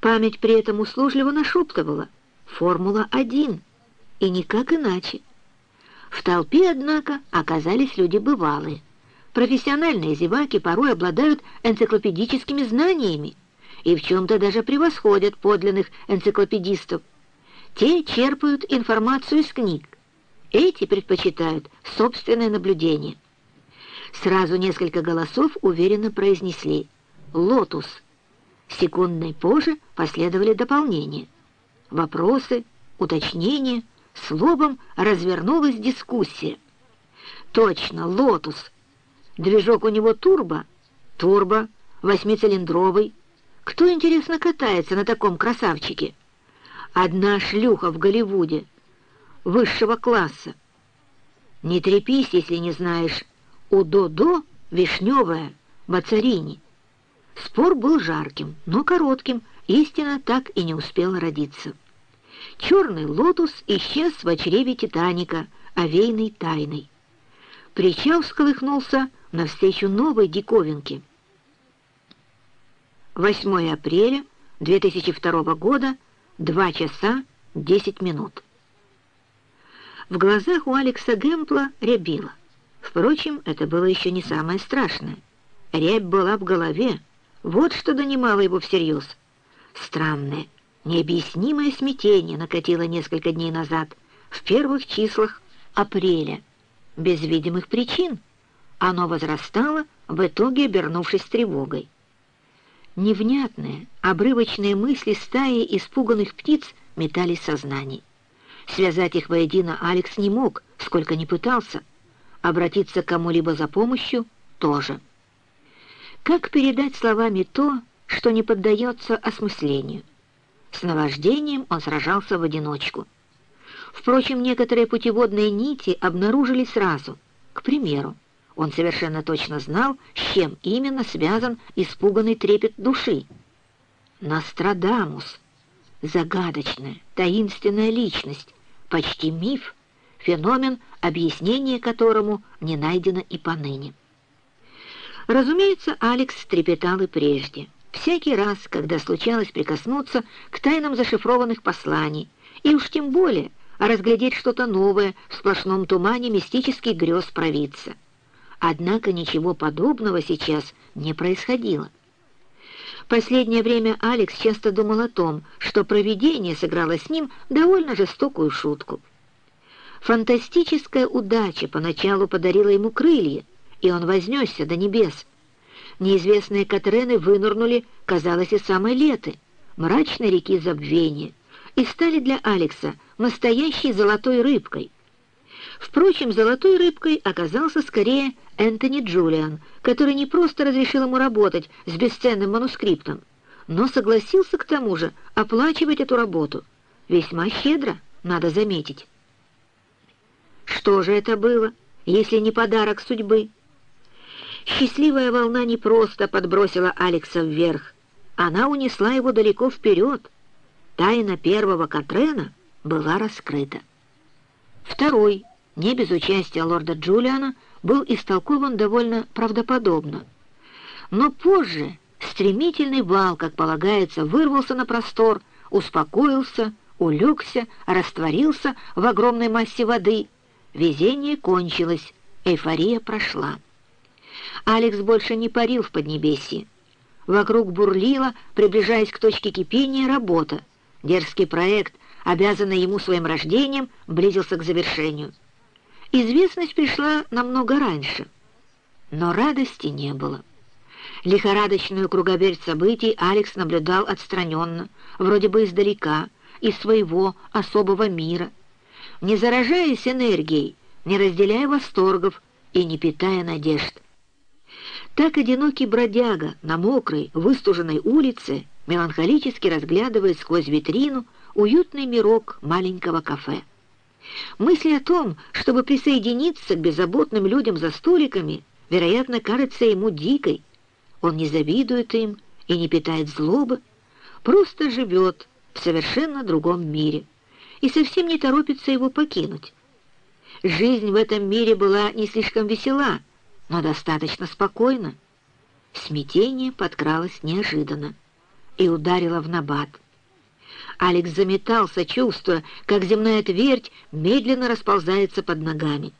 Память при этом услужливо нашептывала «Формула-1» и никак иначе. В толпе, однако, оказались люди бывалые. Профессиональные зеваки порой обладают энциклопедическими знаниями и в чем-то даже превосходят подлинных энциклопедистов. Те черпают информацию из книг, эти предпочитают собственное наблюдение. Сразу несколько голосов уверенно произнесли «Лотус». Секундной позже последовали дополнения. Вопросы, уточнения, словом развернулась дискуссия. Точно, «Лотус». Движок у него турбо, турбо, восьмицилиндровый. Кто, интересно, катается на таком красавчике? Одна шлюха в Голливуде — высшего класса. Не трепись, если не знаешь, у Додо вишневая, Мазерати. Спор был жарким, но коротким, истина так и не успела родиться. Черный лотус исчез в чреве Титаника, овеянный тайной. Причал всколыхнулся навстречу новой диковинке. 8 апреля 2002 года, 2 часа 10 минут. В глазах у Алекса Гэмпла рябило. Впрочем, это было еще не самое страшное. Рябь была в голове. Вот что донимало его всерьез. Странное, необъяснимое смятение накатило несколько дней назад, в первых числах апреля. Без видимых причин. Оно возрастало, в итоге обернувшись тревогой. Невнятные, обрывочные мысли стаи испуганных птиц метались в сознании. Связать их воедино Алекс не мог, сколько ни пытался. Обратиться к кому-либо за помощью тоже. Как передать словами то, что не поддается осмыслению? С наваждением он сражался в одиночку. Впрочем, некоторые путеводные нити обнаружили сразу. К примеру, он совершенно точно знал, с чем именно связан испуганный трепет души. Нострадамус. Загадочная, таинственная личность, почти миф, феномен, объяснение которому не найдено и поныне. Разумеется, Алекс трепетал и прежде, всякий раз, когда случалось прикоснуться к тайнам зашифрованных посланий, и уж тем более разглядеть что-то новое в сплошном тумане мистических грез провидца. Однако ничего подобного сейчас не происходило. Последнее время Алекс часто думал о том, что провидение сыграло с ним довольно жестокую шутку. Фантастическая удача поначалу подарила ему крылья, и он вознесся до небес. Неизвестные Катрены вынырнули, казалось, и самой леты, мрачной реки забвения, и стали для Алекса настоящей золотой рыбкой. Впрочем, золотой рыбкой оказался скорее Энтони Джулиан, который не просто разрешил ему работать с бесценным манускриптом, но согласился к тому же оплачивать эту работу. Весьма щедро, надо заметить. Что же это было, если не подарок судьбы? Счастливая волна не просто подбросила Алекса вверх, она унесла его далеко вперед. Тайна первого Катрена была раскрыта. Второй, не без участия лорда Джулиана, был истолкован довольно правдоподобно. Но позже стремительный вал, как полагается, вырвался на простор, успокоился, улегся, растворился в огромной массе воды. Везение кончилось, эйфория прошла. Алекс больше не парил в Поднебесье. Вокруг бурлила, приближаясь к точке кипения, работа. Дерзкий проект, обязанный ему своим рождением, близился к завершению. Известность пришла намного раньше, но радости не было. Лихорадочную круговерть событий Алекс наблюдал отстраненно, вроде бы издалека, из своего особого мира, не заражаясь энергией, не разделяя восторгов и не питая надежд. Так одинокий бродяга на мокрой, выстуженной улице меланхолически разглядывает сквозь витрину уютный мирок маленького кафе. Мысль о том, чтобы присоединиться к беззаботным людям за столиками, вероятно, кажется ему дикой. Он не завидует им и не питает злобы, просто живет в совершенно другом мире и совсем не торопится его покинуть. Жизнь в этом мире была не слишком весела, но достаточно спокойна. Смятение подкралось неожиданно. и ударила в набат. Алекс заметался, чувствуя, как земная твердь медленно расползается под ногами.